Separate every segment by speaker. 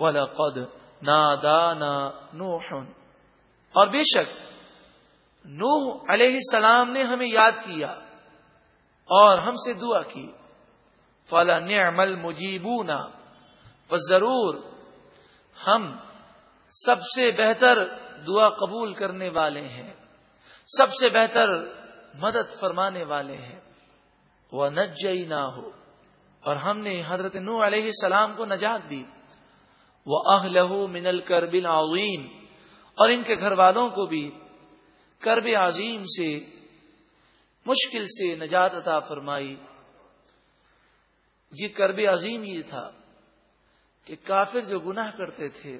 Speaker 1: وَلَقَدْ نَادَانَا نُوحٌ۔ اور بے شک، نوح علیہ السلام نے ہمیں یاد کیا اور ہم سے دعا کی۔ فلا نعمل مجیبونا ضرور ہم سب سے بہتر دعا قبول کرنے والے ہیں۔ سب سے بہتر مدد فرمانے والے ہیں۔ وہ نجئی نہ ہو اور ہم نے حضرت نو علیہ السلام کو نجات دی۔ وہ اہل من الکربل عوین اور ان کے گھر والوں کو بھی کرب عظیم سے مشکل سے نجات عطا فرمائی۔ یہ کرب عظیم یہ تھا کہ کافر جو گناہ کرتے تھے،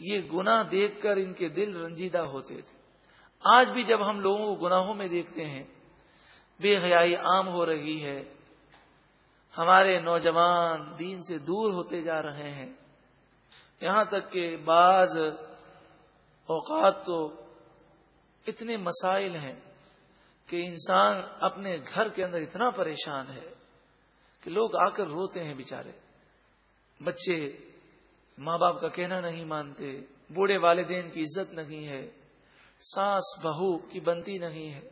Speaker 1: یہ گناہ دیکھ کر ان کے دل رنجیدہ ہوتے تھے۔ آج بھی جب ہم لوگوں کو گناہوں میں دیکھتے ہیں، بے حیائی عام ہو رہی ہے۔ ہمارے نوجوان دین سے دور ہوتے جا رہے ہیں۔ یہاں تک کہ بعض اوقات تو اتنے مسائل ہیں کہ انسان اپنے گھر کے اندر اتنا پریشان ہے کہ لوگ آ کر روتے ہیں بیچارے۔ بچے ماں باپ کا کہنا نہیں مانتے، بوڑھے والدین کی عزت نہیں ہے، ساس بہو کی بنتی نہیں ہے۔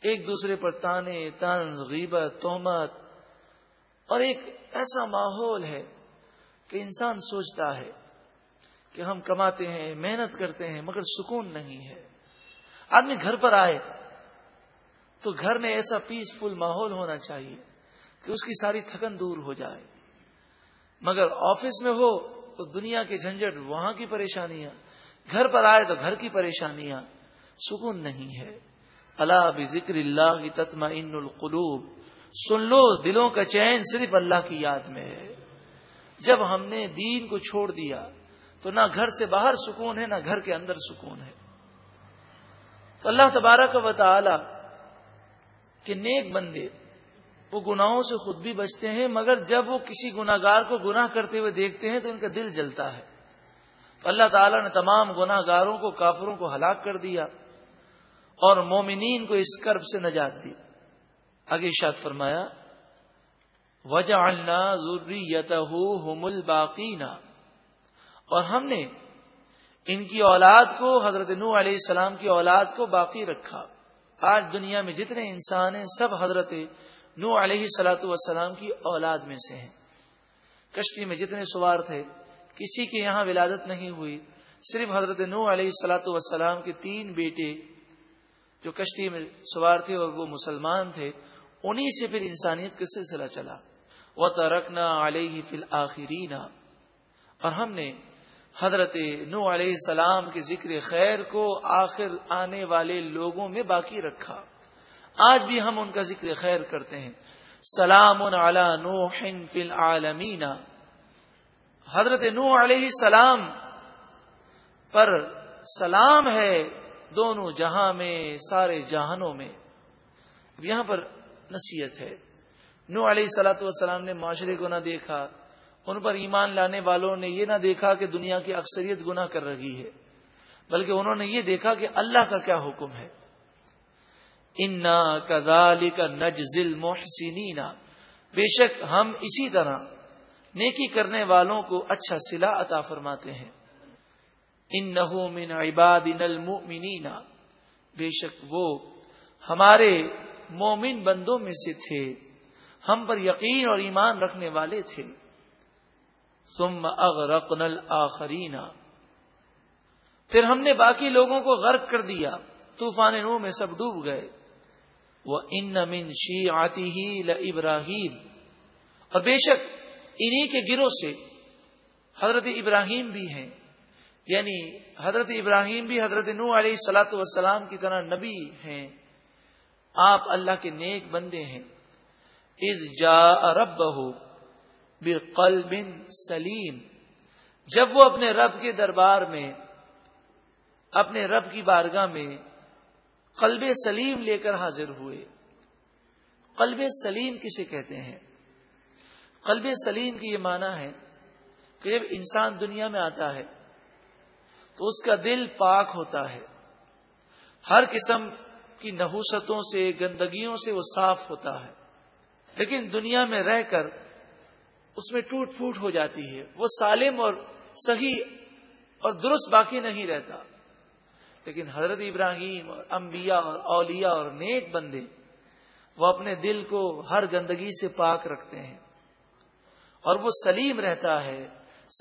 Speaker 1: ایک دوسرے پر تانے طنز غیبت، تومت، اور ایک ایسا ماحول ہے کہ انسان سوچتا ہے کہ ہم کماتے ہیں، محنت کرتے ہیں، مگر سکون نہیں ہے۔ آدمی گھر پر آئے تو گھر میں ایسا پیسفل ماحول ہونا چاہیے کہ اس کی ساری تھکن دور ہو جائے۔ مگر آفس میں ہو تو دنیا کے جھنجٹ وہاں کی پریشانیاں، گھر پر آئے تو گھر کی پریشانیاں۔ سکون نہیں ہے۔ اللہ بھی ذکر اللہ کی تتما ان القلوب۔ سن لو، دلوں کا چین صرف اللہ کی یاد میں ہے۔ جب ہم نے دین کو چھوڑ دیا تو نہ گھر سے باہر سکون ہے، نہ گھر کے اندر سکون ہے۔ تو اللہ تبارک و تعالی کہ نیک بندے، وہ گناہوں سے خود بھی بچتے ہیں، مگر جب وہ کسی گناگار کو گناہ کرتے ہوئے دیکھتے ہیں تو ان کا دل جلتا ہے۔ تو اللہ تعالیٰ نے تمام گناہ گاروں کو، کافروں کو ہلاک کر دیا اور مومنین کو اس کرب سے نجات دی۔ آگے شاد فرمایا وجہ ضروری یت اور ہم نے ان کی اولاد کو، حضرت نو علیہ السلام کی اولاد کو باقی رکھا۔ آج دنیا میں جتنے انسان ہیں، سب حضرت نو علیہ سلاۃ والسلام کی اولاد میں سے ہیں۔ کشتی میں جتنے سوار تھے، کسی کے یہاں ولادت نہیں ہوئی۔ صرف حضرت نو علیہ سلاۃ والسلام کے تین بیٹے جو کشتی میں سوار تھے اور وہ مسلمان تھے، انہی سے پھر انسانیت کا سلسلہ چلا۔ وہ ترکنا علیہ فل آخرین اور ہم نے حضرت نو علیہ السلام کے ذکر خیر کو آخر آنے والے لوگوں میں باقی رکھا۔ آج بھی ہم ان کا ذکر خیر کرتے ہیں۔ سلام علی نوح فی العالمین۔ حضرت نو علیہ السلام پر سلام ہے دونوں جہاں میں، سارے جہانوں میں۔ اب یہاں پر نصیحت ہے۔ نو علیہ سلاۃ والسلام نے معاشرے کو نہ دیکھا، ان پر ایمان لانے والوں نے یہ نہ دیکھا کہ دنیا کی اکثریت گناہ کر رہی ہے، بلکہ انہوں نے یہ دیکھا کہ اللہ کا کیا حکم ہے۔ انا کزال کا نجزل محسنینا بے شک ہم اسی طرح نیکی کرنے والوں کو اچھا سلا عطا فرماتے ہیں۔ ان من عباد المؤمنین بے شک وہ ہمارے مومن بندوں میں سے تھے۔ ہم پر یقین اور ایمان رکھنے والے تھے۔ ثم اغرقنا الاخرین پھر ہم نے باقی لوگوں کو غرق کر دیا۔ طوفان نو میں سب ڈوب گئے۔ وہ ان من شی آتی ہی ابراہیم اور بے شک انہی کے گروہ سے حضرت ابراہیم بھی ہیں۔ یعنی حضرت ابراہیم بھی حضرت نو علیہ سلاۃ وسلام کی طرح نبی ہیں۔ آپ اللہ کے نیک بندے ہیں۔ از جا رب بہو بن سلیم۔ جب وہ اپنے رب کے دربار میں، اپنے رب کی بارگاہ میں قلب سلیم لے کر حاضر ہوئے۔ قلب سلیم کسے کہتے ہیں؟ قلب سلیم کی یہ معنی ہے کہ جب انسان دنیا میں آتا ہے تو اس کا دل پاک ہوتا ہے۔ ہر قسم کی نحوستوں سے، گندگیوں سے وہ صاف ہوتا ہے۔ لیکن دنیا میں رہ کر اس میں ٹوٹ پھوٹ ہو جاتی ہے۔ وہ سالم اور صحیح اور درست باقی نہیں رہتا۔ لیکن حضرت ابراہیم اور انبیاء اور اولیاء اور نیک بندے وہ اپنے دل کو ہر گندگی سے پاک رکھتے ہیں۔ اور وہ سلیم رہتا ہے،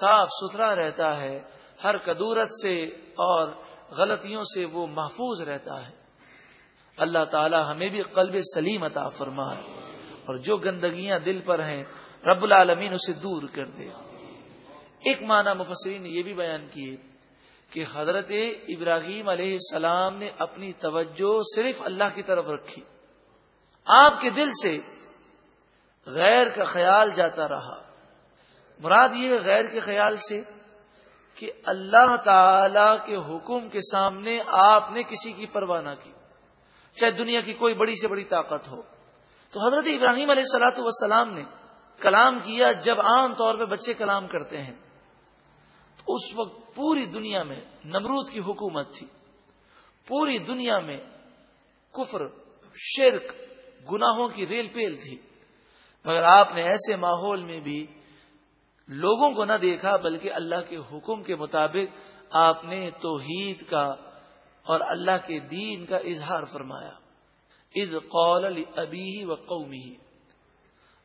Speaker 1: صاف ستھرا رہتا ہے، ہر کدورت سے اور غلطیوں سے وہ محفوظ رہتا ہے۔ اللہ تعالی ہمیں بھی قلب سلیم عطا فرمائے۔ اور جو گندگیاں دل پر ہیں، رب العالمین اسے دور کر دے۔ ایک معنی مفسرین نے یہ بھی بیان کیے کہ حضرت ابراہیم علیہ السلام نے اپنی توجہ صرف اللہ کی طرف رکھی۔ آپ کے دل سے غیر کا خیال جاتا رہا۔ مراد یہ غیر کے خیال سے کہ اللہ تعالی کے حکم کے سامنے آپ نے کسی کی پرواہ نہ کی، چاہے دنیا کی کوئی بڑی سے بڑی طاقت ہو۔ تو حضرت ابراہیم علیہ السلاۃ والسلام نے کلام کیا جب عام طور پہ بچے کلام کرتے ہیں۔ تو اس وقت پوری دنیا میں نمرود کی حکومت تھی۔ پوری دنیا میں کفر، شرک، گناہوں کی ریل پیل تھی۔ مگر آپ نے ایسے ماحول میں بھی لوگوں کو نہ دیکھا، بلکہ اللہ کے حکم کے مطابق آپ نے توحید کا اور اللہ کے دین کا اظہار فرمایا۔ از قول ابی و قومی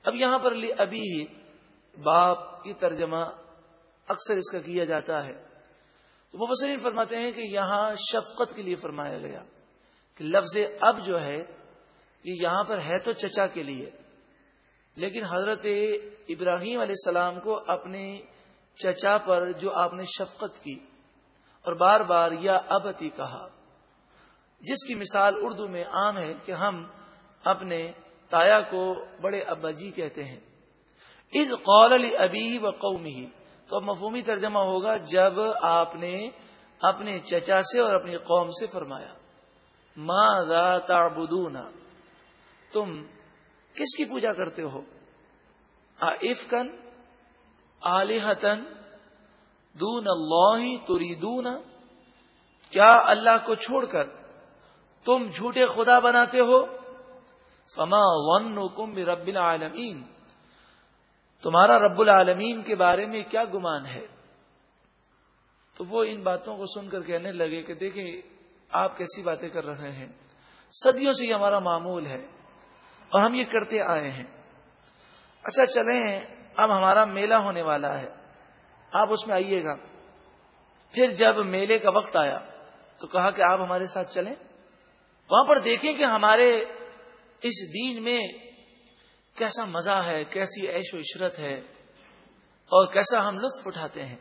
Speaker 1: اب یہاں پر لی ابھی باپ کی ترجمہ اکثر اس کا کیا جاتا ہے۔ تو مبصرین فرماتے ہیں کہ یہاں شفقت کے لیے فرمایا گیا کہ لفظ اب جو ہے، یہ یہاں پر ہے تو چچا کے لیے۔ لیکن حضرت ابراہیم علیہ السلام کو اپنے چچا پر جو آپ نے شفقت کی اور بار بار یا ابتی کہا۔ جس کی مثال اردو میں عام ہے کہ ہم اپنے تایا کو بڑے ابا جی کہتے ہیں۔ از قول علی ابی و قومی تو اب مفہومی ترجمہ ہوگا، جب آپ نے اپنے چچا سے اور اپنی قوم سے فرمایا ماں تعبدون؟ تم کس کی پوجا کرتے ہو؟ افکن آلحتن دون اللہ تریدون؟ کیا اللہ کو چھوڑ کر تم جھوٹے خدا بناتے ہو۔ فما ون رب العالمین تمہارا رب العالمین کے بارے میں کیا گمان ہے؟ تو وہ ان باتوں کو سن کر کہنے لگے کہ دیکھیں، آپ کیسی باتیں کر رہے ہیں۔ صدیوں سے یہ ہمارا معمول ہے اور ہم یہ کرتے آئے ہیں۔ اچھا چلیں، اب ہمارا میلہ ہونے والا ہے۔ آپ اس میں آئیے گا۔ پھر جب میلے کا وقت آیا تو کہا کہ آپ ہمارے ساتھ چلیں۔ وہاں پر دیکھیں کہ ہمارے اس دین میں کیسا مزہ ہے، کیسی عیش و عشرت ہے اور کیسا ہم لطف اٹھاتے ہیں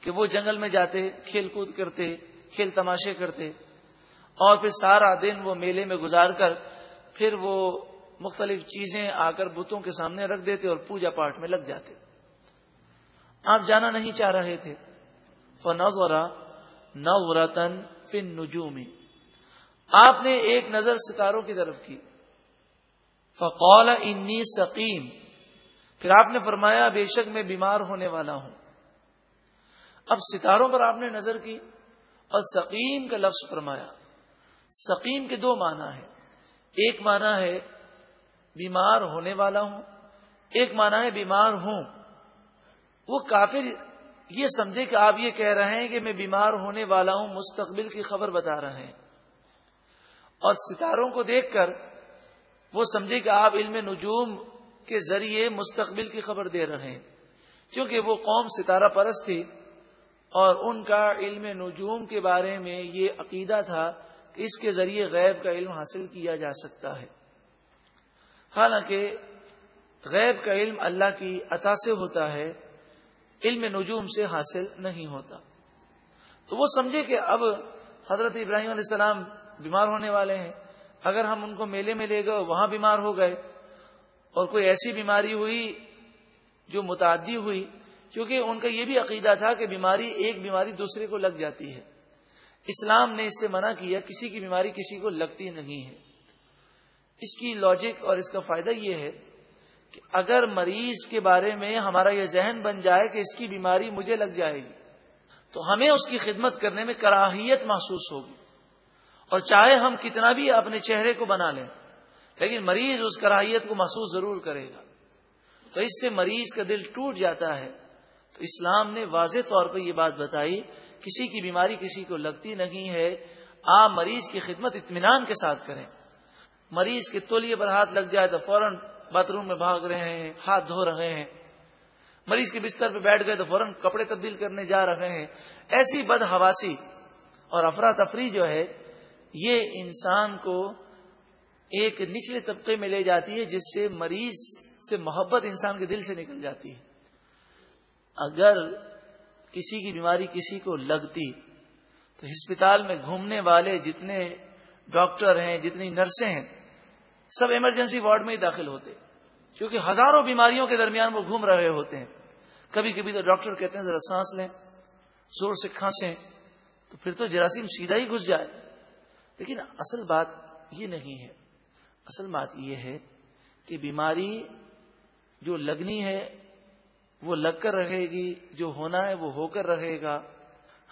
Speaker 1: کہ وہ جنگل میں جاتے، کھیل کود کرتے، کھیل تماشے کرتے اور پھر سارا دن وہ میلے میں گزار کر پھر وہ مختلف چیزیں آ کر بتوں کے سامنے رکھ دیتے اور پوجا پاٹ میں لگ جاتے۔ آپ جانا نہیں چاہ رہے تھے۔ فنورا نورتن فن نجومی آپ نے ایک نظر ستاروں کی طرف کی۔ فقول انی سقیم پھر آپ نے فرمایا، بے شک میں بیمار ہونے والا ہوں۔ اب ستاروں پر آپ نے نظر کی اور سقیم کا لفظ فرمایا۔ سقیم کے دو معنی ہے ایک معنی ہے بیمار ہونے والا ہوں۔ ایک معنی ہے بیمار ہوں۔ وہ کافر یہ سمجھے کہ آپ یہ کہہ رہے ہیں کہ میں بیمار ہونے والا ہوں، مستقبل کی خبر بتا رہے ہیں۔ اور ستاروں کو دیکھ کر وہ سمجھے کہ آپ علم نجوم کے ذریعے مستقبل کی خبر دے رہے ہیں۔ کیونکہ وہ قوم ستارہ پرست تھی اور ان کا علم نجوم کے بارے میں یہ عقیدہ تھا کہ اس کے ذریعے غیب کا علم حاصل کیا جا سکتا ہے۔ حالانکہ غیب کا علم اللہ کی عطا سے ہوتا ہے، علم نجوم سے حاصل نہیں ہوتا۔ تو وہ سمجھے کہ اب حضرت ابراہیم علیہ السلام بیمار ہونے والے ہیں۔ اگر ہم ان کو میلے میں لے گئے وہاں بیمار ہو گئے اور کوئی ایسی بیماری ہوئی جو متعدی ہوئی، کیونکہ ان کا یہ بھی عقیدہ تھا کہ بیماری ایک بیماری دوسرے کو لگ جاتی ہے۔ اسلام نے اس سے منع کیا، کسی کی بیماری کسی کو لگتی نہیں ہے۔ اس کی لاجک اور اس کا فائدہ یہ ہے کہ اگر مریض کے بارے میں ہمارا یہ ذہن بن جائے کہ اس کی بیماری مجھے لگ جائے گی، تو ہمیں اس کی خدمت کرنے میں کراہیت محسوس ہوگی۔ اور چاہے ہم کتنا بھی اپنے چہرے کو بنا لیں، لیکن مریض اس کراہیت کو محسوس ضرور کرے گا۔ تو اس سے مریض کا دل ٹوٹ جاتا ہے۔ تو اسلام نے واضح طور پر یہ بات بتائی، کسی کی بیماری کسی کو لگتی نہیں ہے، آپ مریض کی خدمت اطمینان کے ساتھ کریں۔ مریض کے تولیے پر ہاتھ لگ جائے تو فوراً باتھ روم میں بھاگ رہے ہیں، ہاتھ دھو رہے ہیں۔ مریض کے بستر پہ بیٹھ گئے تو فوراً کپڑے تبدیل کرنے جا رہے ہیں۔ ایسی بد حواسی اور افراتفری جو ہے یہ انسان کو ایک نچلے طبقے میں لے جاتی ہے جس سے مریض سے محبت انسان کے دل سے نکل جاتی ہے۔ اگر کسی کی بیماری کسی کو لگتی تو ہسپتال میں گھومنے والے جتنے ڈاکٹر ہیں، جتنی نرسیں ہیں، سب ایمرجنسی وارڈ میں ہی داخل ہوتے۔ کیونکہ ہزاروں بیماریوں کے درمیان وہ گھوم رہے ہوتے ہیں۔ کبھی کبھی تو ڈاکٹر کہتے ہیں، ذرا سانس لیں، زور سے کھانسیں، تو پھر تو جراثیم سیدھا ہی گھس جائے۔ لیکن اصل بات یہ نہیں ہے۔ اصل بات یہ ہے کہ بیماری جو لگنی ہے، وہ لگ کر رہے گی، جو ہونا ہے، وہ ہو کر رہے گا۔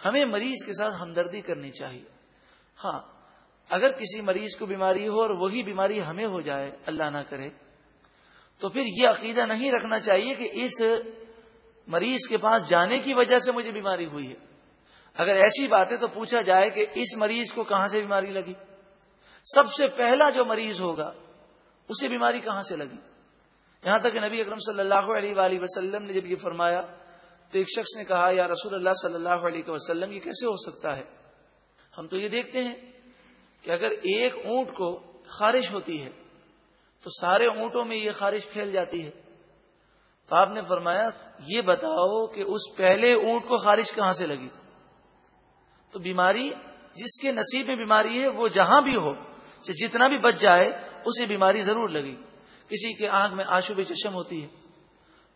Speaker 1: ہمیں مریض کے ساتھ ہمدردی کرنی چاہیے۔ ہاں اگر کسی مریض کو بیماری ہو اور وہی بیماری ہمیں ہو جائے، اللہ نہ کرے، تو پھر یہ عقیدہ نہیں رکھنا چاہیے کہ اس مریض کے پاس جانے کی وجہ سے مجھے بیماری ہوئی ہے۔ اگر ایسی بات ہے تو پوچھا جائے کہ اس مریض کو کہاں سے بیماری لگی؟ سب سے پہلا جو مریض ہوگا اسے بیماری کہاں سے لگی؟ یہاں تک کہ نبی اکرم صلی اللہ علیہ وآلہ وسلم نے جب یہ فرمایا تو ایک شخص نے کہا، یا رسول اللہ صلی اللہ علیہ وسلم، یہ کیسے ہو سکتا ہے؟ ہم تو یہ دیکھتے ہیں کہ اگر ایک اونٹ کو خارش ہوتی ہے، تو سارے اونٹوں میں یہ خارش پھیل جاتی ہے۔ تو آپ نے فرمایا، یہ بتاؤ کہ اس پہلے اونٹ کو خارش کہاں سے لگی؟ تو بیماری جس کے نصیب میں بیماری ہے، وہ جہاں بھی ہو جتنا بھی بچ جائے، اسے بیماری ضرور لگی۔ کسی کے آنکھ میں آشوب چشم ہوتی ہے،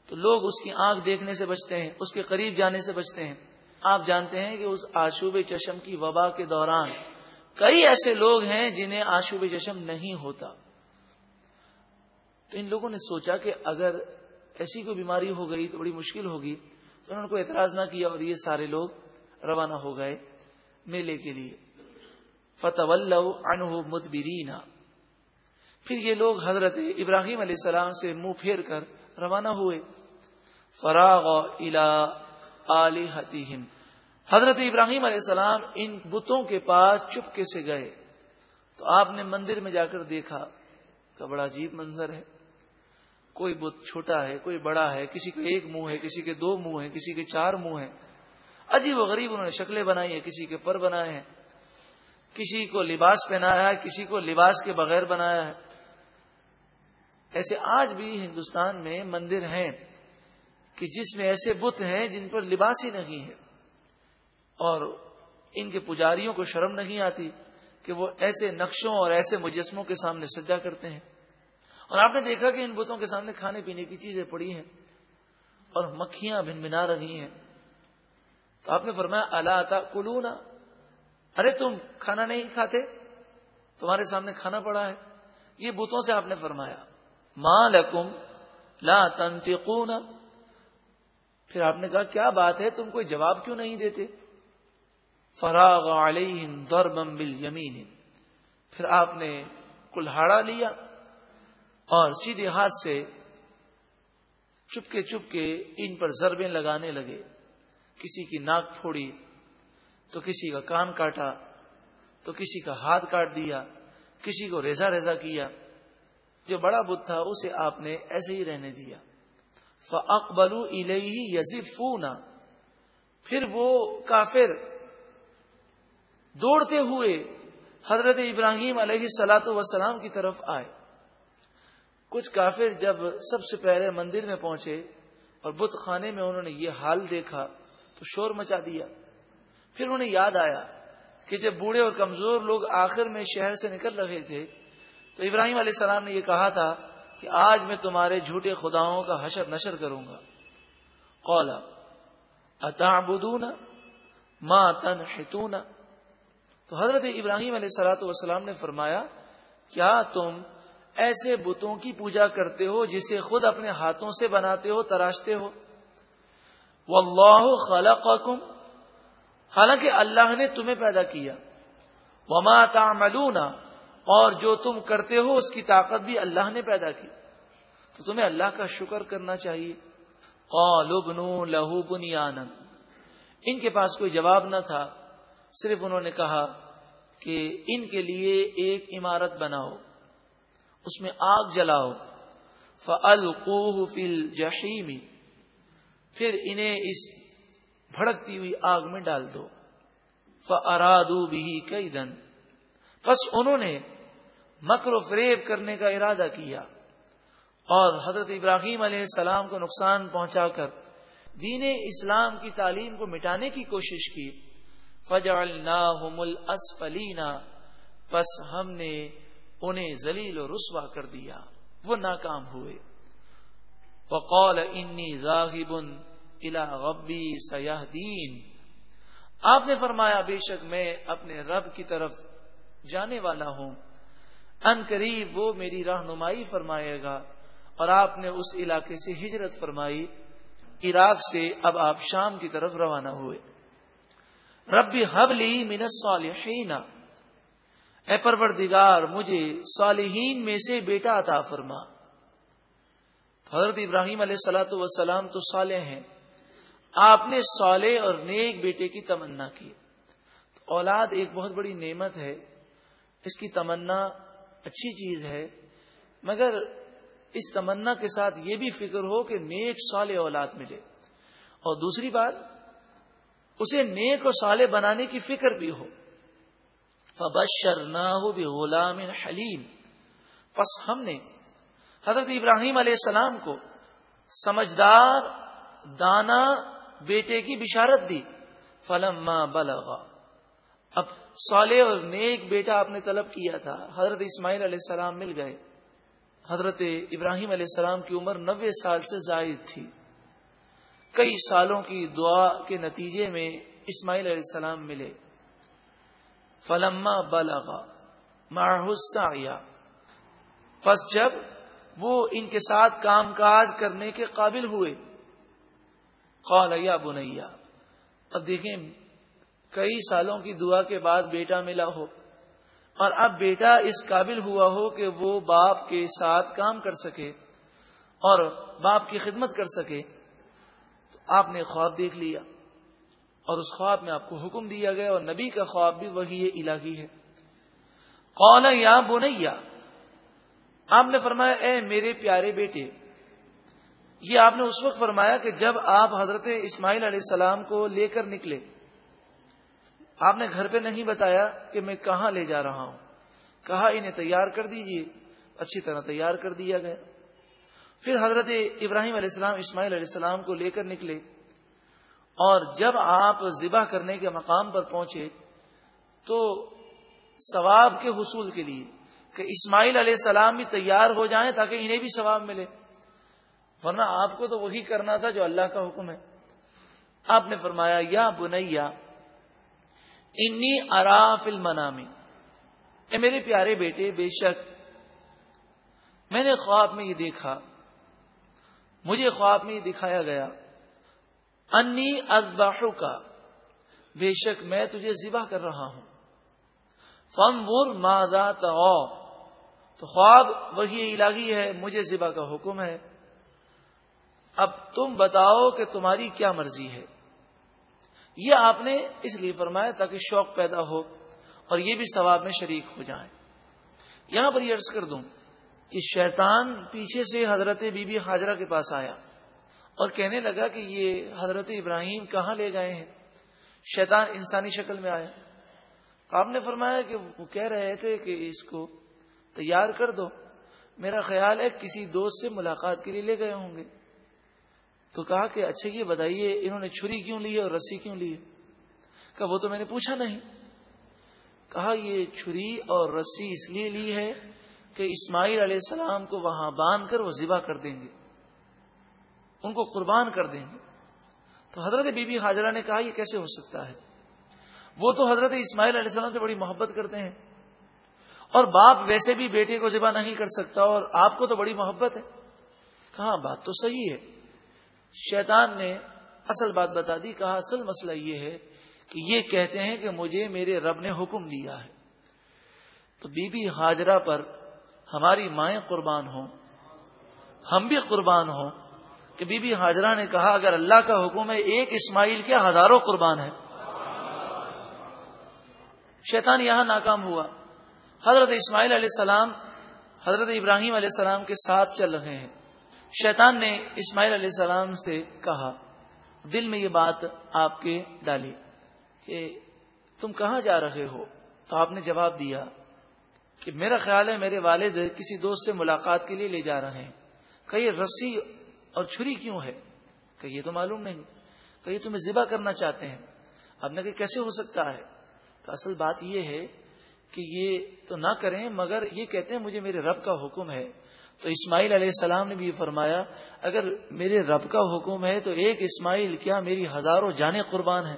Speaker 1: تو لوگ اس کی آنکھ دیکھنے سے بچتے ہیں، اس کے قریب جانے سے بچتے ہیں۔ آپ جانتے ہیں کہ اس آشوب چشم کی وبا کے دوران کئی ایسے لوگ ہیں جنہیں آشوب چشم نہیں ہوتا۔ تو ان لوگوں نے سوچا کہ اگر ایسی کوئی بیماری ہو گئی تو بڑی مشکل ہوگی، تو انہوں نے کوئی اعتراض نہ کیا اور یہ سارے لوگ روانہ ہو گئے۔ میلے کے لیے۔ فتح انہ مدبرینا پھر یہ لوگ حضرت ابراہیم علیہ السلام سے منہ پھیر کر روانہ ہوئے۔ فراغ الا حضرت ابراہیم علیہ السلام ان بتوں کے پاس چپکے سے گئے۔ تو آپ نے مندر میں جا کر دیکھا تو بڑا عجیب منظر ہے۔ کوئی بت چھوٹا ہے، کوئی بڑا ہے، کسی کا ایک منہ ہے، کسی کے دو منہ ہیں، کسی کے چار منہ ہیں۔ عجیب و غریب انہوں نے شکلیں بنائی ہیں، کسی کے پر بنائے ہیں، کسی کو لباس پہنایا ہے، کسی کو لباس کے بغیر بنایا ہے۔ ایسے آج بھی ہندوستان میں مندر ہیں کہ جس میں ایسے بت ہیں جن پر لباس ہی نہیں ہے۔ اور ان کے پجاریوں کو شرم نہیں آتی کہ وہ ایسے نقشوں اور ایسے مجسموں کے سامنے سجا کرتے ہیں۔ اور آپ نے دیکھا کہ ان بتوں کے سامنے کھانے پینے کی چیزیں پڑی ہیں اور مکھیاں بن بنا رہی ہیں۔ تو آپ نے فرمایا اللہ تا کلونا ارے تم کھانا نہیں کھاتے؟ تمہارے سامنے کھانا پڑا ہے۔ یہ بتوں سے آپ نے فرمایا ماں لکم لا تنتقون پھر آپ نے کہا، کیا بات ہے؟ تم کوئی جواب کیوں نہیں دیتے؟ فراغ علیہم ضربم بالیمین۔ پھر آپ نے کلہاڑا لیا اور سیدھے ہاتھ سے چپکے چپکے ان پر ضربیں لگانے لگے۔ کسی کی ناک پھوڑی، تو کسی کا کان کاٹا، تو کسی کا ہاتھ کاٹ دیا، کسی کو ریزا ریزا کیا۔ جو بڑا بت تھا، اسے آپ نے ایسے ہی رہنے دیا۔ فقبلو یزیف پھر وہ کافر دوڑتے ہوئے حضرت ابراہیم علیہ سلاۃ وسلام کی طرف آئے۔ کچھ کافر جب سب سے پہلے مندر میں پہنچے اور بت خانے میں انہوں نے یہ حال دیکھا۔ تو شور مچا دیا۔ پھر انہیں یاد آیا کہ جب بوڑھے اور کمزور لوگ آخر میں شہر سے نکل رہے تھے، تو ابراہیم علیہ السلام نے یہ کہا تھا کہ آج میں تمہارے جھوٹے خداؤں کا حشر نشر کروں گا۔ قولا اتعبدون ما تنحتون؟ تو حضرت ابراہیم علیہ سلاۃ والسلام نے فرمایا، کیا تم ایسے بتوں کی پوجا کرتے ہو جسے خود اپنے ہاتھوں سے بناتے ہو، تراشتے ہو؟ واللہ خلقکم. حالانکہ اللہ نے تمہیں پیدا کیا. وما تعملون. اور جو تم کرتے ہو اس کی طاقت بھی اللہ نے پیدا کی. تو تمہیں اللہ کا شکر کرنا چاہیے. قالبنو لہو بنیان ان کے پاس کوئی جواب نہ تھا. صرف انہوں نے کہا کہ ان کے لیے ایک عمارت بناؤ. اس میں آگ جلاؤ. فلقوہ فل جہیمی پھر انہیں اس بھڑکتی ہوئی آگ میں ڈال دو۔ فرادو بھی کئی دن بس انہوں نے مکر و فریب کرنے کا ارادہ کیا اور حضرت ابراہیم علیہ السلام کو نقصان پہنچا کر دین اسلام کی تعلیم کو مٹانے کی کوشش کی۔ فجعلناہم الاسفلینا پس ہم نے انہیں ذلیل و رسوا کر دیا۔ وہ ناکام ہوئے۔ وقال انی ذاہب الى غبی سیاح دین آپ نے فرمایا، بے شک میں اپنے رب کی طرف جانے والا ہوں۔ ان قریب وہ میری رہنمائی فرمائے گا۔ اور آپ نے اس علاقے سے ہجرت فرمائی۔ عراق سے اب آپ شام کی طرف روانہ ہوئے۔ ربی حبلی من الصالحین۔ اے پروردگار، مجھے صالحین میں سے بیٹا عطا فرما۔ حضرت ابراہیم علیہ سلاۃ وسلام تو صالح ہیں۔ آپ نے صالح اور نیک بیٹے کی تمنا کی۔ اولاد ایک بہت بڑی نعمت ہے۔ اس کی تمنا اچھی چیز ہے۔ مگر اس تمنا کے ساتھ یہ بھی فکر ہو کہ نیک صالح اولاد ملے۔ اور دوسری بات، اسے نیک و صالح بنانے کی فکر بھی ہو۔ فبشر نہ ہو بھی غلام حلیم بس ہم نے حضرت ابراہیم علیہ السلام کو سمجھدار دانا بیٹے کی بشارت دی۔ فلم بلغا۔ اب صالح اور نیک بیٹا آپ نے طلب کیا تھا۔ حضرت اسماعیل علیہ السلام مل گئے۔ حضرت ابراہیم علیہ السلام کی عمر نوے سال سے زائد تھی۔ کئی سالوں کی دعا کے نتیجے میں اسماعیل علیہ السلام ملے۔ فلما بلغا۔ ماحسا پس جب وہ ان کے ساتھ کام کاج کرنے کے قابل ہوئے۔ قال یا بنیا اب دیکھیں، کئی سالوں کی دعا کے بعد بیٹا ملا ہو اور اب بیٹا اس قابل ہوا ہو کہ وہ باپ کے ساتھ کام کر سکے اور باپ کی خدمت کر سکے۔ تو آپ نے خواب دیکھ لیا اور اس خواب میں آپ کو حکم دیا گیا اور نبی کا خواب بھی وہی الہی ہے۔ قال یا بنیا آپ نے فرمایا، اے میرے پیارے بیٹے، یہ آپ نے اس وقت فرمایا کہ جب آپ حضرت اسماعیل علیہ السلام کو لے کر نکلے، آپ نے گھر پہ نہیں بتایا کہ میں کہاں لے جا رہا ہوں۔ کہا، انہیں تیار کر دیجیے، اچھی طرح تیار کر دیا گیا. پھر حضرت ابراہیم علیہ السلام، اسماعیل علیہ السلام کو لے کر نکلے اور جب آپ ذبح کرنے کے مقام پر پہنچے تو ثواب کے حصول کے لیے کہ اسماعیل علیہ السلام بھی تیار ہو جائیں تاکہ انہیں بھی ثواب ملے۔ ورنہ آپ کو تو وہی کرنا تھا جو اللہ کا حکم ہے۔ آپ نے فرمایا، یا بنیا انی اراف المنامی اے میرے پیارے بیٹے، بے شک میں نے خواب میں یہ دیکھا۔ مجھے خواب میں یہ دکھایا گیا۔ انی ازباحو کا بے شک میں تجھے ذبح کر رہا ہوں۔ فم ور مادا تو خواب وہی الہی ہے، مجھے ذبح کا حکم ہے۔ اب تم بتاؤ کہ تمہاری کیا مرضی ہے۔ یہ آپ نے اس لیے فرمایا تاکہ شوق پیدا ہو اور یہ بھی ثواب میں شریک ہو جائیں۔ یہاں پر یہ عرض کر دوں کہ شیطان پیچھے سے حضرت بی بی حاجرہ کے پاس آیا اور کہنے لگا کہ یہ حضرت ابراہیم کہاں لے گئے ہیں؟ شیطان انسانی شکل میں آیا۔ آپ نے فرمایا کہ وہ کہہ رہے تھے کہ اس کو تیار کر دو۔ میرا خیال ہے کسی دوست سے ملاقات کے لیے لے گئے ہوں گے۔ تو کہا کہ اچھا یہ بتائیے، انہوں نے چھری کیوں لی ہے اور رسی کیوں لی کہا، وہ تو میں نے پوچھا نہیں۔ کہا، یہ چھری اور رسی اس لیے لی ہے کہ اسماعیل علیہ السلام کو وہاں باندھ کر وہ ذبح کر دیں گے۔ ان کو قربان کر دیں گے۔ تو حضرت بی بی حاجرہ نے کہا، یہ کیسے ہو سکتا ہے؟ وہ تو حضرت اسماعیل علیہ السلام سے بڑی محبت کرتے ہیں۔ اور باپ ویسے بھی بیٹے کو ذبح نہیں کر سکتا اور آپ کو تو بڑی محبت ہے۔ کہاں؟ بات تو صحیح ہے۔ شیطان نے اصل بات بتا دی، کہا اصل مسئلہ یہ ہے کہ یہ کہتے ہیں کہ مجھے میرے رب نے حکم دیا ہے۔ تو بی بی ہاجرہ پر ہماری مائیں قربان ہوں، ہم بھی قربان ہوں کہ بی بی حاجرہ نے کہا، اگر اللہ کا حکم ہے، ایک اسماعیل کیا ہزاروں قربان ہے شیطان یہاں ناکام ہوا۔ حضرت اسماعیل علیہ السلام، حضرت ابراہیم علیہ السلام کے ساتھ چل رہے ہیں۔ شیطان نے اسماعیل علیہ السلام سے کہا، دل میں یہ بات آپ کے ڈالی کہ تم کہاں جا رہے ہو؟ تو آپ نے جواب دیا کہ میرا خیال ہے میرے والد کسی دوست سے ملاقات کے لیے لے جا رہے ہیں۔ کہ یہ رسی اور چھری کیوں ہے؟ کہ یہ تو معلوم نہیں۔ کہ یہ تمہیں ذبح کرنا چاہتے ہیں۔ اب نے کہ کیسے ہو سکتا ہے؟ تو اصل بات یہ ہے کہ یہ تو نہ کریں، مگر یہ کہتے ہیں مجھے میرے رب کا حکم ہے۔ تو اسماعیل علیہ السلام نے بھی یہ فرمایا، اگر میرے رب کا حکم ہے تو ایک اسماعیل کیا میری ہزاروں جانے قربان ہے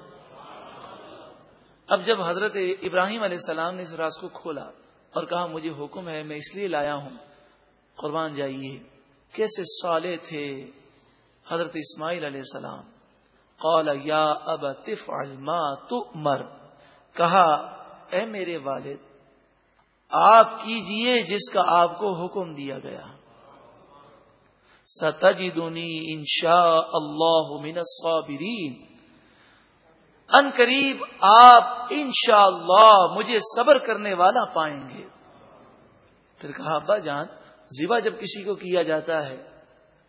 Speaker 1: اب جب حضرت ابراہیم علیہ السلام نے اس راز کو کھولا اور کہا، مجھے حکم ہے، میں اس لیے لایا ہوں، قربان جائیے۔ کیسے سوالے تھے حضرت اسماعیل علیہ السلام؟ قال، یا اب تف الما تو مر کہا اے میرے والد، آپ کیجیے جس کا آپ کو حکم دیا گیا۔ ستجدنی انشاء اللہ من الصابرین۔ ان قریب آپ انشاءاللہ اللہ مجھے صبر کرنے والا پائیں گے۔ پھر کہا، ابا جان، زیبا جب کسی کو کیا جاتا ہے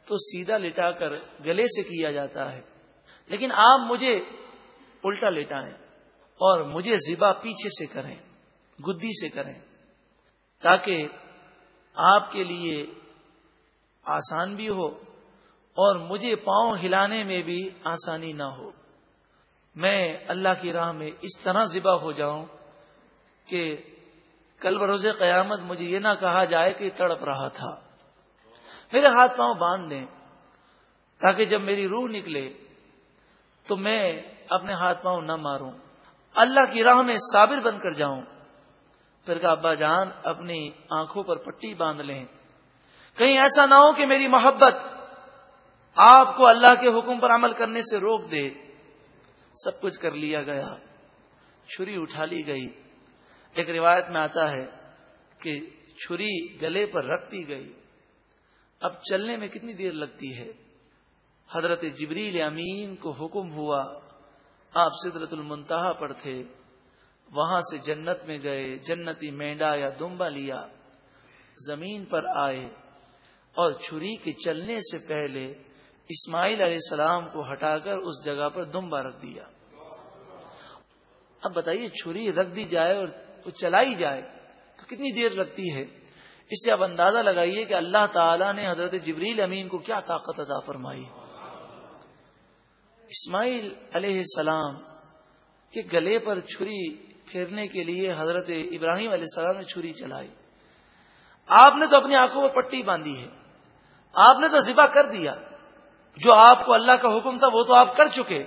Speaker 1: تو سیدھا لٹا کر گلے سے کیا جاتا ہے، لیکن آپ مجھے الٹا لٹائیں۔ اور مجھے زبا پیچھے سے کریں، گدی سے کریں، تاکہ آپ کے لیے آسان بھی ہو اور مجھے پاؤں ہلانے میں بھی آسانی نہ ہو۔ میں اللہ کی راہ میں اس طرح ذبح ہو جاؤں کہ کل بروز قیامت مجھے یہ نہ کہا جائے کہ تڑپ رہا تھا۔ میرے ہاتھ پاؤں باندھ دیں تاکہ جب میری روح نکلے تو میں اپنے ہاتھ پاؤں نہ ماروں۔ اللہ کی راہ میں صابر بن کر جاؤں۔ پھر کہا، ابا جان، اپنی آنکھوں پر پٹی باندھ لیں۔ کہیں ایسا نہ ہو کہ میری محبت آپ کو اللہ کے حکم پر عمل کرنے سے روک دے۔ سب کچھ کر لیا گیا۔ چھری اٹھا لی گئی۔ ایک روایت میں آتا ہے کہ چھری گلے پر رکھتی گئی۔ اب چلنے میں کتنی دیر لگتی ہے؟ حضرت جبریل امین کو حکم ہوا۔ آپ سدرت المنتہا پر تھے، وہاں سے جنت میں گئے، جنتی مینڈا یا دمبا لیا، زمین پر آئے اور چھری کے چلنے سے پہلے اسماعیل علیہ السلام کو ہٹا کر اس جگہ پر دمبا رکھ دیا۔ اب بتائیے، چھری رکھ دی جائے اور وہ چلائی جائے تو کتنی دیر لگتی ہے؟ اس سے اب اندازہ لگائیے کہ اللہ تعالیٰ نے حضرت جبریل امین کو کیا طاقت ادا فرمائی۔ اسماعیل علیہ السلام کے گلے پر چھری پھیرنے کے لیے حضرت ابراہیم علیہ السلام نے چھری چلائی۔ آپ نے تو اپنی آنکھوں پر پٹی باندھی ہے۔ آپ نے تو ذبح کر دیا۔ جو آپ کو اللہ کا حکم تھا وہ تو آپ کر چکے۔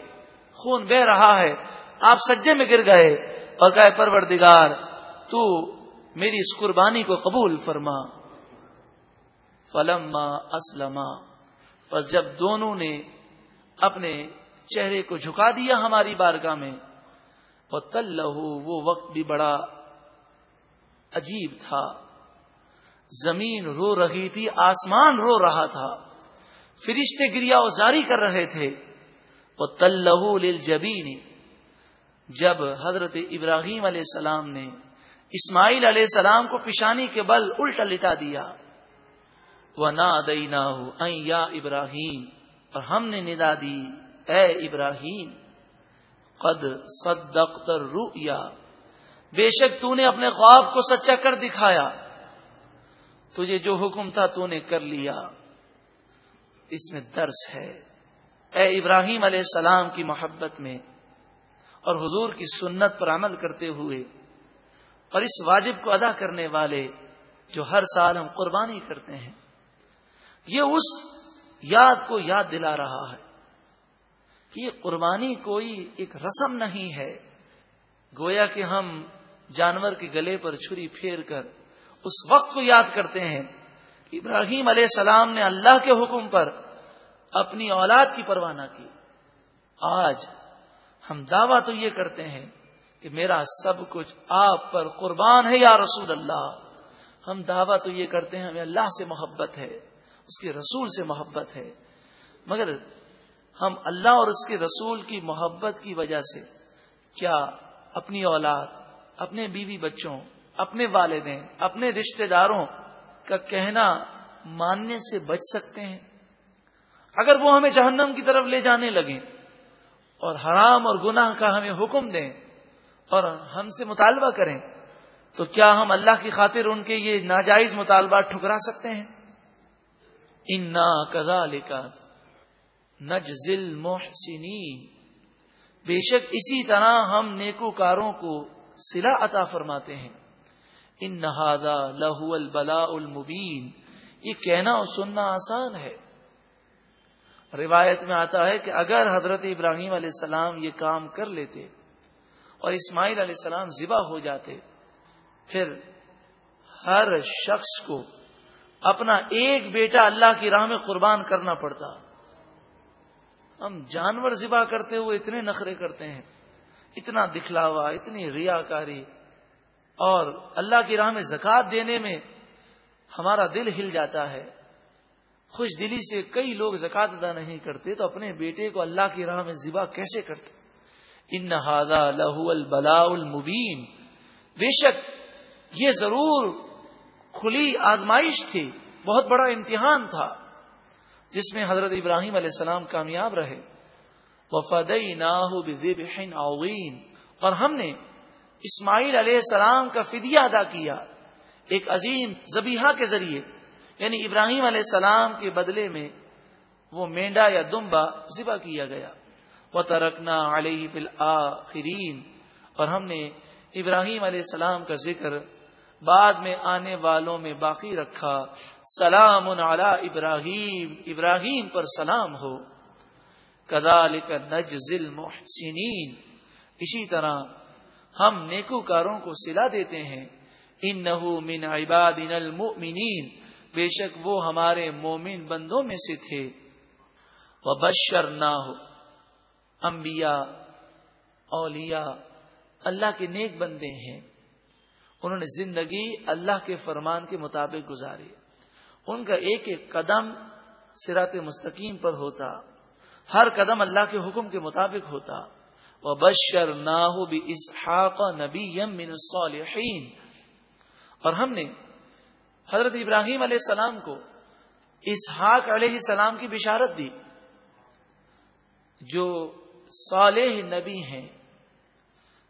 Speaker 1: خون بہ رہا ہے۔ آپ سجے میں گر گئے۔ اور کہے، پروردگار، تو میری اس قربانی کو قبول فرما۔ فلم اسلم بس جب دونوں نے اپنے چہرے کو جھکا دیا ہماری بارگاہ میں۔ اور تل وہ وقت بھی بڑا عجیب تھا۔ زمین رو رہی تھی، آسمان رو رہا تھا۔ فرشتے گریا ازاری کر رہے تھے۔ وہ تل جبی جب حضرت ابراہیم علیہ السلام نے اسماعیل علیہ السلام کو پیشانی کے بل الٹا لٹا دیا۔ وہ نہ ادئی نہ ہو یا ابراہیم اور ہم نے ندا دی۔ اے ابراہیم، قد صدقت الرؤیا۔ بے شک تو نے اپنے خواب کو سچا کر دکھایا۔ تجھے جو حکم تھا تو نے کر لیا۔ اس میں درس ہے۔ اے ابراہیم علیہ السلام کی محبت میں اور حضور کی سنت پر عمل کرتے ہوئے اور اس واجب کو ادا کرنے والے جو ہر سال ہم قربانی کرتے ہیں، یہ اس یاد کو یاد دلا رہا ہے۔ یہ قربانی کوئی ایک رسم نہیں ہے۔ گویا کہ ہم جانور کے گلے پر چھری پھیر کر اس وقت کو یاد کرتے ہیں ابراہیم علیہ السلام نے اللہ کے حکم پر اپنی اولاد کی پرواہ نہ کی۔ آج ہم دعویٰ تو یہ کرتے ہیں کہ میرا سب کچھ آپ پر قربان ہے یا رسول اللہ۔ ہم دعویٰ تو یہ کرتے ہیں ہمیں اللہ سے محبت ہے، اس کے رسول سے محبت ہے۔ مگر ہم اللہ اور اس کے رسول کی محبت کی وجہ سے کیا اپنی اولاد، اپنے بیوی بچوں، اپنے والدین، اپنے رشتہ داروں کا کہنا ماننے سے بچ سکتے ہیں؟ اگر وہ ہمیں جہنم کی طرف لے جانے لگیں اور حرام اور گناہ کا ہمیں حکم دیں اور ہم سے مطالبہ کریں، تو کیا ہم اللہ کی خاطر ان کے یہ ناجائز مطالبات ٹھکرا سکتے ہیں؟ انا کزا لکھا نج ذل بے شک اسی طرح ہم نیکوکاروں کو سلا عطا فرماتے ہیں۔ ان نہادا لہو البلا المبین۔ یہ کہنا اور سننا آسان ہے۔ روایت میں آتا ہے کہ اگر حضرت ابراہیم علیہ السلام یہ کام کر لیتے اور اسماعیل علیہ السلام ذبح ہو جاتے، پھر ہر شخص کو اپنا ایک بیٹا اللہ کی راہ میں قربان کرنا پڑتا۔ ہم جانور ذبح کرتے ہوئے اتنے نخرے کرتے ہیں، اتنا دکھلاوا، اتنی ریاکاری۔ اور اللہ کی راہ میں زکات دینے میں ہمارا دل ہل جاتا ہے۔ خوش دلی سے کئی لوگ زکات ادا نہیں کرتے تو اپنے بیٹے کو اللہ کی راہ میں ذبح کیسے کرتے؟ ان نہادا لہو البلا المبین۔ بے شک یہ ضرور کھلی آزمائش تھی، بہت بڑا امتحان تھا۔ جس میں حضرت ابراہیم علیہ السلام کامیاب رہے۔ وفد اور ہم نے اسماعیل علیہ السلام کا فدیہ ادا کیا ایک عظیم زبیحہ کے ذریعے۔ یعنی ابراہیم علیہ السلام کے بدلے میں وہ مینڈا یا دمبا ذبح کیا گیا۔ وہ ترکنا علیہ فلآرین اور ہم نے ابراہیم علیہ السلام کا ذکر بعد میں آنے والوں میں باقی رکھا۔ سلام علی ابراہیم۔ ابراہیم پر سلام ہو۔ کدال کا محسنین اسی طرح ہم نیکوکاروں کو سلا دیتے ہیں۔ ان نہ من عباد المؤمنین۔ بے شک وہ ہمارے مومن بندوں میں سے تھے۔ وہ بشر نہ ہو امبیا اولیا اللہ کے نیک بندے ہیں۔ انہوں نے زندگی اللہ کے فرمان کے مطابق گزاری۔ ان کا ایک ایک قدم سرات مستقیم پر ہوتا۔ ہر قدم اللہ کے حکم کے مطابق ہوتا۔ وہ بشر نہ ہو بھی اسحاق نبی من الصالحین اور ہم نے حضرت ابراہیم علیہ السلام کو اسحاق علیہ السلام کی بشارت دی۔ جو صالح نبی ہیں،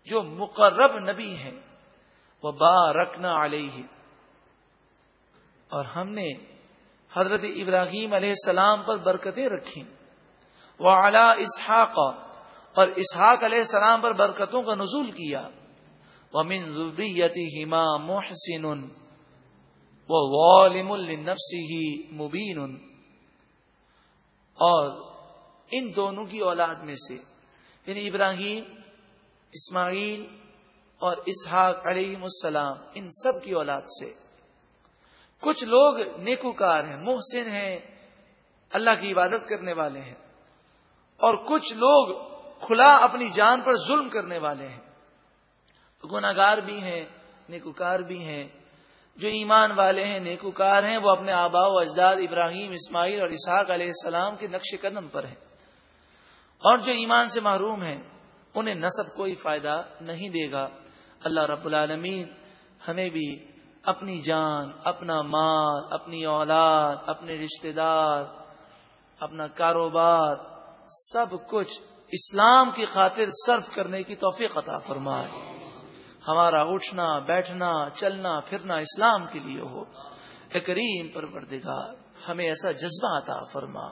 Speaker 1: جو مقرب نبی ہیں وہ با علیہ۔ اور ہم نے حضرت ابراہیم علیہ السلام پر برکتیں رکھی وہ اعلی اسحاق، اور اسحاق علیہ السلام پر برکتوں کا نزول کیا۔ وہ من ہما محسن وہ والم النفسی ہی مبین۔ اور ان دونوں کی اولاد میں سے یعنی ابراہیم، اسماعیل اور اسحاق علیہ السلام ان سب کی اولاد سے۔ کچھ لوگ نیکوکار ہیں، محسن ہیں، اللہ کی عبادت کرنے والے ہیں۔ اور کچھ لوگ کھلا اپنی جان پر ظلم کرنے والے ہیں۔ گناگار بھی ہیں، نیکوکار بھی ہیں۔ جو ایمان والے ہیں، نیکوکار ہیں، وہ اپنے آبا و اجداد ابراہیم، اسماعیل اور اسحاق علیہ السلام کے نقش قدم پر ہیں۔ اور جو ایمان سے محروم ہیں، انہیں نصب کوئی فائدہ نہیں دے گا۔ اللہ رب العالمین ہمیں بھی اپنی جان، اپنا مال، اپنی اولاد، اپنے رشتے دار، اپنا کاروبار، سب کچھ اسلام کی خاطر صرف کرنے کی توفیق عطا فرمائے۔ ہمارا اٹھنا، بیٹھنا، چلنا، پھرنا اسلام کے لیے ہو۔ اے کریم پروردگار، ہمیں ایسا جذبہ عطا فرما۔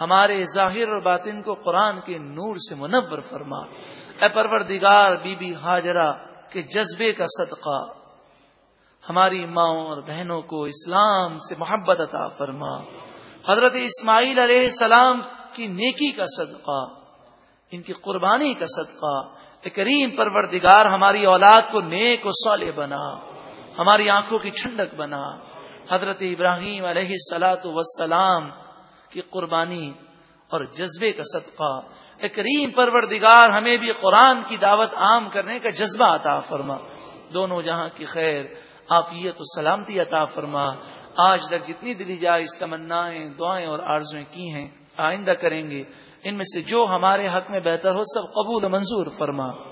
Speaker 1: ہمارے ظاہر اور باطن کو قرآن کے نور سے منور فرما۔ اے پروردگار، بی بی حاجرہ کے جذبے کا صدقہ ہماری ماؤں اور بہنوں کو اسلام سے محبت عطا فرما۔ حضرت اسماعیل علیہ السلام کی نیکی کا صدقہ، ان کی قربانی کا صدقہ۔ کریم پروردگار، ہماری اولاد کو نیک و صالح بنا، ہماری آنکھوں کی ٹھنڈک بنا۔ حضرت ابراہیم علیہ السلاۃ وسلام کی قربانی اور جذبے کا صدقہ۔ کریم پروردگار، ہمیں بھی قرآن کی دعوت عام کرنے کا جذبہ عطا فرما۔ دونوں جہاں کی خیر آفیت و سلامتی عطا فرما۔ آج تک جتنی دلی جائز تمنائیں، دعائیں اور آرزویں کی ہیں، آئندہ کریں گے۔ ان میں سے جو ہمارے حق میں بہتر ہو، سب قبول منظور فرما۔